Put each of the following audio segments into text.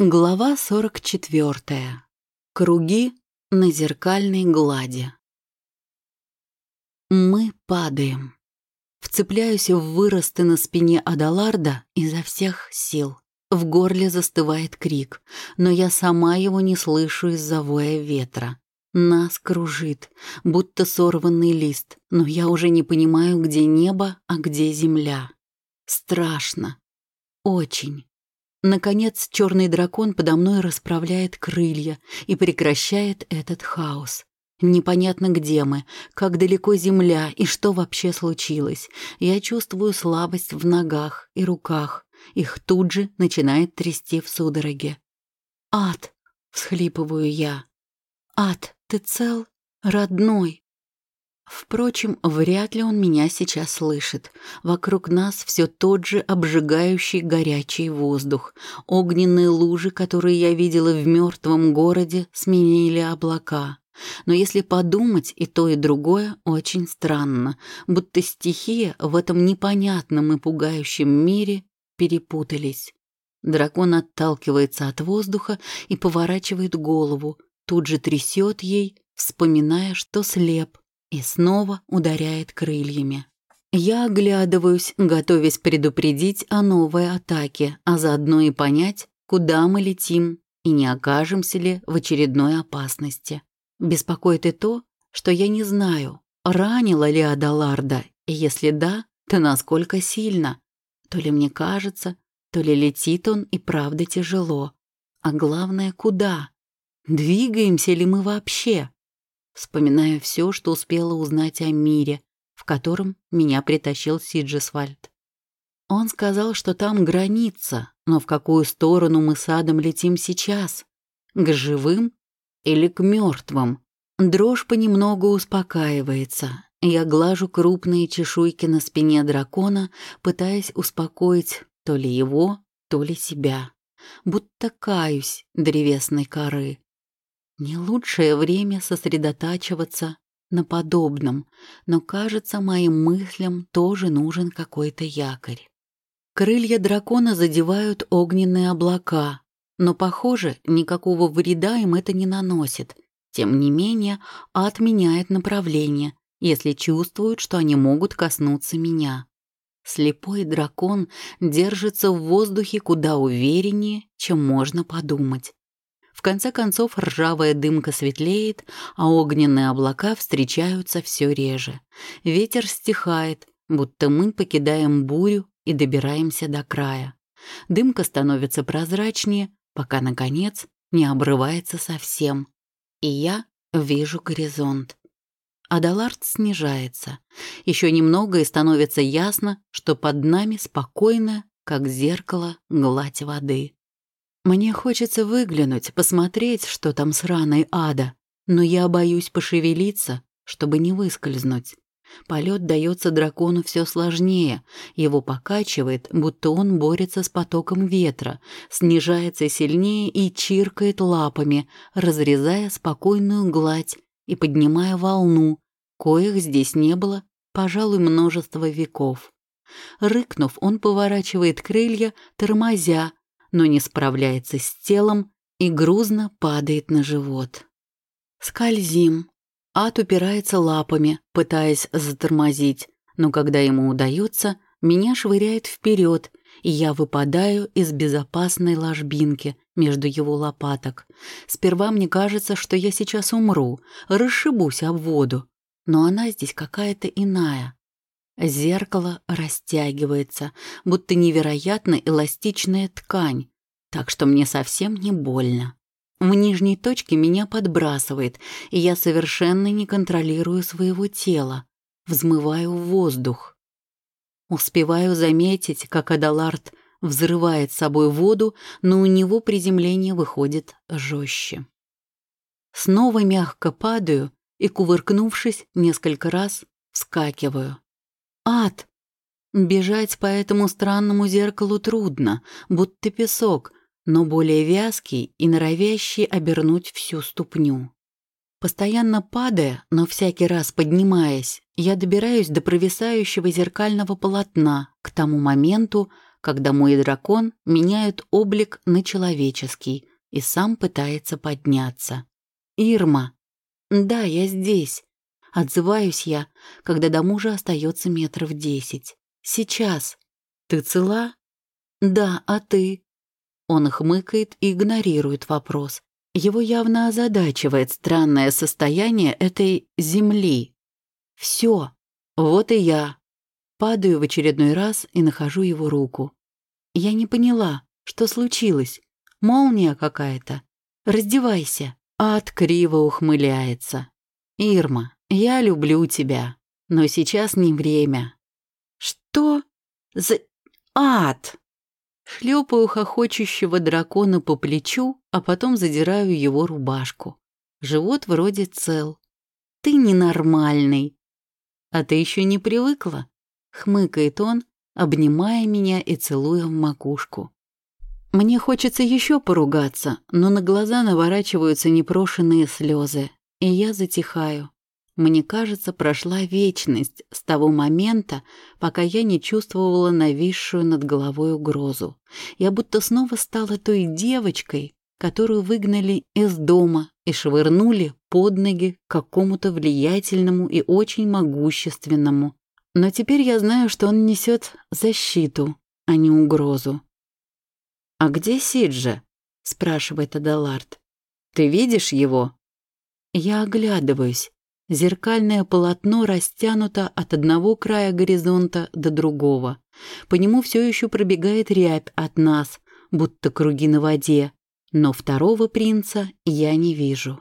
Глава 44. Круги на зеркальной глади. Мы падаем. Вцепляюсь в выросты на спине Адаларда изо всех сил. В горле застывает крик, но я сама его не слышу из-за воя ветра. Нас кружит, будто сорванный лист, но я уже не понимаю, где небо, а где земля. Страшно. Очень. Наконец, черный дракон подо мной расправляет крылья и прекращает этот хаос. Непонятно, где мы, как далеко земля и что вообще случилось. Я чувствую слабость в ногах и руках. Их тут же начинает трясти в судороге. «Ад!» — всхлипываю я. «Ад, ты цел? Родной?» Впрочем, вряд ли он меня сейчас слышит. Вокруг нас все тот же обжигающий горячий воздух. Огненные лужи, которые я видела в мертвом городе, сменили облака. Но если подумать, и то, и другое очень странно, будто стихия в этом непонятном и пугающем мире перепутались. Дракон отталкивается от воздуха и поворачивает голову, тут же трясет ей, вспоминая, что слеп, и снова ударяет крыльями. Я оглядываюсь, готовясь предупредить о новой атаке, а заодно и понять, куда мы летим и не окажемся ли в очередной опасности. Беспокоит и то, что я не знаю, ранила ли Адаларда, и если да, то насколько сильно. То ли мне кажется, то ли летит он и правда тяжело. А главное, куда? Двигаемся ли мы вообще? Вспоминая все, что успела узнать о мире, в котором меня притащил Сиджесвальд. Он сказал, что там граница, но в какую сторону мы с Адом летим сейчас? К живым или к мертвым? Дрожь понемногу успокаивается. Я глажу крупные чешуйки на спине дракона, пытаясь успокоить то ли его, то ли себя. Будто каюсь древесной коры. Не лучшее время сосредотачиваться на подобном, но, кажется, моим мыслям тоже нужен какой-то якорь. Крылья дракона задевают огненные облака, но, похоже, никакого вреда им это не наносит. Тем не менее, ад меняет направление, если чувствуют, что они могут коснуться меня. Слепой дракон держится в воздухе куда увереннее, чем можно подумать. В конце концов ржавая дымка светлеет, а огненные облака встречаются все реже. Ветер стихает, будто мы покидаем бурю и добираемся до края. Дымка становится прозрачнее, пока, наконец, не обрывается совсем. И я вижу горизонт. Адалард снижается. Еще немного и становится ясно, что под нами спокойная, как зеркало, гладь воды. Мне хочется выглянуть, посмотреть, что там с раной ада, но я боюсь пошевелиться, чтобы не выскользнуть. Полет дается дракону все сложнее, его покачивает, будто он борется с потоком ветра, снижается сильнее и чиркает лапами, разрезая спокойную гладь и поднимая волну, коих здесь не было, пожалуй, множество веков. Рыкнув, он поворачивает крылья, тормозя, но не справляется с телом и грузно падает на живот. Скользим. Ад упирается лапами, пытаясь затормозить, но когда ему удается, меня швыряет вперед, и я выпадаю из безопасной ложбинки между его лопаток. Сперва мне кажется, что я сейчас умру, расшибусь об воду, но она здесь какая-то иная. Зеркало растягивается, будто невероятно эластичная ткань, так что мне совсем не больно. В нижней точке меня подбрасывает, и я совершенно не контролирую своего тела, взмываю в воздух. Успеваю заметить, как Адалард взрывает собой воду, но у него приземление выходит жестче. Снова мягко падаю и, кувыркнувшись несколько раз, вскакиваю. Ад! Бежать по этому странному зеркалу трудно, будто песок, но более вязкий и норовящий обернуть всю ступню. Постоянно падая, но всякий раз поднимаясь, я добираюсь до провисающего зеркального полотна к тому моменту, когда мой дракон меняет облик на человеческий и сам пытается подняться. «Ирма!» «Да, я здесь!» Отзываюсь я, когда до мужа остается метров десять. «Сейчас!» «Ты цела?» «Да, а ты?» Он хмыкает и игнорирует вопрос. Его явно озадачивает странное состояние этой земли. «Все, вот и я!» Падаю в очередной раз и нахожу его руку. Я не поняла, что случилось. Молния какая-то. Раздевайся. Ад криво ухмыляется. Ирма, я люблю тебя, но сейчас не время. Что за ад? Шлепаю хохочущего дракона по плечу, а потом задираю его рубашку. Живот вроде цел. Ты ненормальный. А ты еще не привыкла? Хмыкает он, обнимая меня и целуя в макушку. Мне хочется еще поругаться, но на глаза наворачиваются непрошенные слезы, и я затихаю. Мне кажется, прошла вечность с того момента, пока я не чувствовала нависшую над головой угрозу. Я будто снова стала той девочкой, которую выгнали из дома и швырнули под ноги какому-то влиятельному и очень могущественному. Но теперь я знаю, что он несет защиту, а не угрозу. «А где Сиджа?» — спрашивает Адалард. «Ты видишь его?» Я оглядываюсь. Зеркальное полотно растянуто от одного края горизонта до другого. По нему все еще пробегает рябь от нас, будто круги на воде. Но второго принца я не вижу.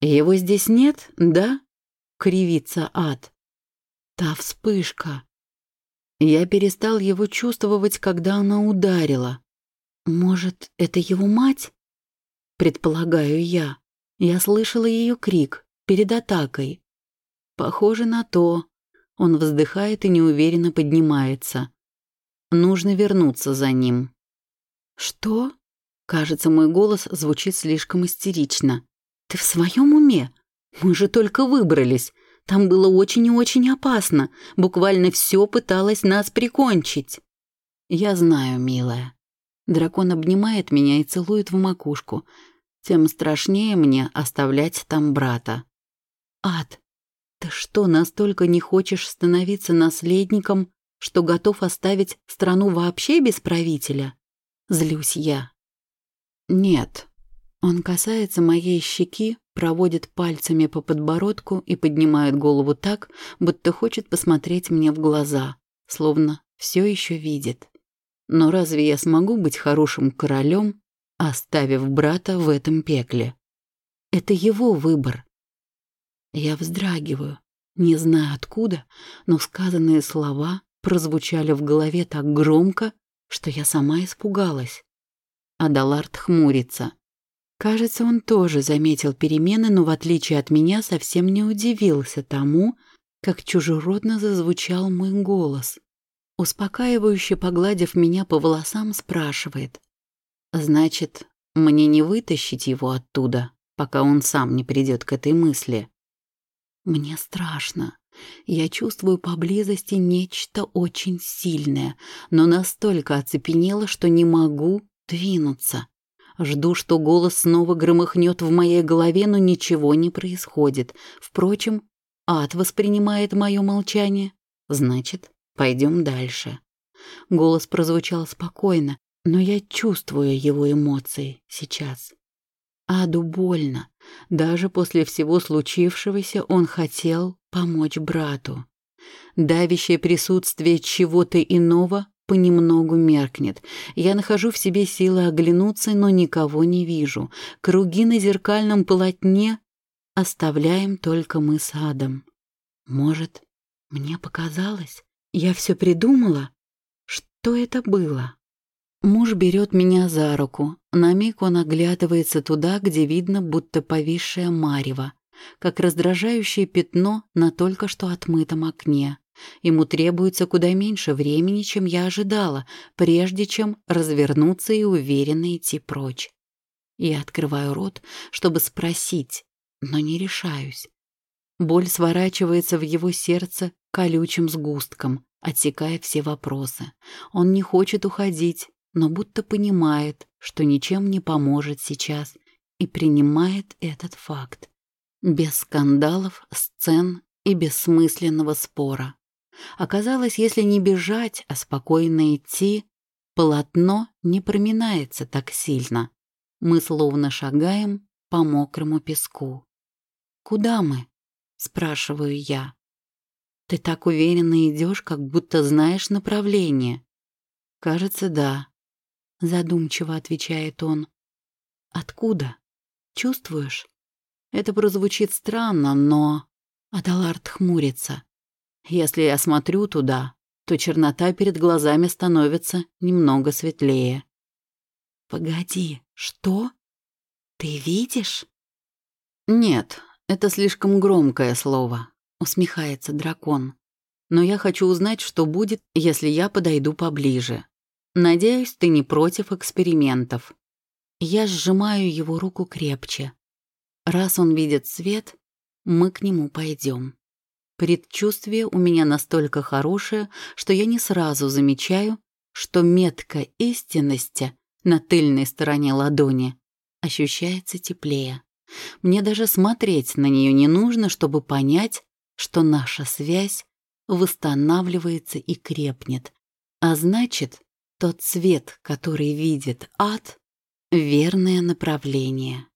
«Его здесь нет, да?» — кривится ад. Та вспышка. Я перестал его чувствовать, когда она ударила. Может, это его мать? Предполагаю я. Я слышала ее крик перед атакой. Похоже на то. Он вздыхает и неуверенно поднимается. Нужно вернуться за ним. Что? Кажется, мой голос звучит слишком истерично. Ты в своем уме? Мы же только выбрались. Там было очень и очень опасно. Буквально все пыталось нас прикончить. Я знаю, милая. Дракон обнимает меня и целует в макушку. Тем страшнее мне оставлять там брата. Ад, ты что, настолько не хочешь становиться наследником, что готов оставить страну вообще без правителя? Злюсь я. Нет. Он касается моей щеки, проводит пальцами по подбородку и поднимает голову так, будто хочет посмотреть мне в глаза, словно все еще видит. Но разве я смогу быть хорошим королем, оставив брата в этом пекле? Это его выбор. Я вздрагиваю, не знаю откуда, но сказанные слова прозвучали в голове так громко, что я сама испугалась. Адалард хмурится. Кажется, он тоже заметил перемены, но в отличие от меня совсем не удивился тому, как чужеродно зазвучал мой голос. Успокаивающе погладив меня по волосам, спрашивает. «Значит, мне не вытащить его оттуда, пока он сам не придет к этой мысли?» Мне страшно. Я чувствую поблизости нечто очень сильное, но настолько оцепенело, что не могу двинуться. Жду, что голос снова громыхнет в моей голове, но ничего не происходит. Впрочем, ад воспринимает мое молчание. Значит, Пойдем дальше. Голос прозвучал спокойно, но я чувствую его эмоции сейчас. Аду больно. Даже после всего случившегося он хотел помочь брату. Давящее присутствие чего-то иного понемногу меркнет. Я нахожу в себе силы оглянуться, но никого не вижу. Круги на зеркальном полотне оставляем только мы с Адом. Может, мне показалось? Я все придумала? Что это было? Муж берет меня за руку. На миг он оглядывается туда, где видно, будто повисшее марево, как раздражающее пятно на только что отмытом окне. Ему требуется куда меньше времени, чем я ожидала, прежде чем развернуться и уверенно идти прочь. Я открываю рот, чтобы спросить, но не решаюсь. Боль сворачивается в его сердце колючим сгустком. отсекая все вопросы. Он не хочет уходить, но будто понимает, что ничем не поможет сейчас, и принимает этот факт. Без скандалов, сцен и бессмысленного спора. Оказалось, если не бежать, а спокойно идти, полотно не проминается так сильно. Мы словно шагаем по мокрому песку. «Куда мы?» — спрашиваю я. «Ты так уверенно идешь, как будто знаешь направление». «Кажется, да», — задумчиво отвечает он. «Откуда? Чувствуешь?» Это прозвучит странно, но... Адалард хмурится. Если я смотрю туда, то чернота перед глазами становится немного светлее. «Погоди, что? Ты видишь?» «Нет, это слишком громкое слово», — усмехается дракон. «Но я хочу узнать, что будет, если я подойду поближе. Надеюсь, ты не против экспериментов». Я сжимаю его руку крепче. Раз он видит свет, мы к нему пойдем. Предчувствие у меня настолько хорошее, что я не сразу замечаю, что метка истинности на тыльной стороне ладони ощущается теплее. Мне даже смотреть на нее не нужно, чтобы понять, что наша связь восстанавливается и крепнет. А значит, тот цвет, который видит ад, верное направление.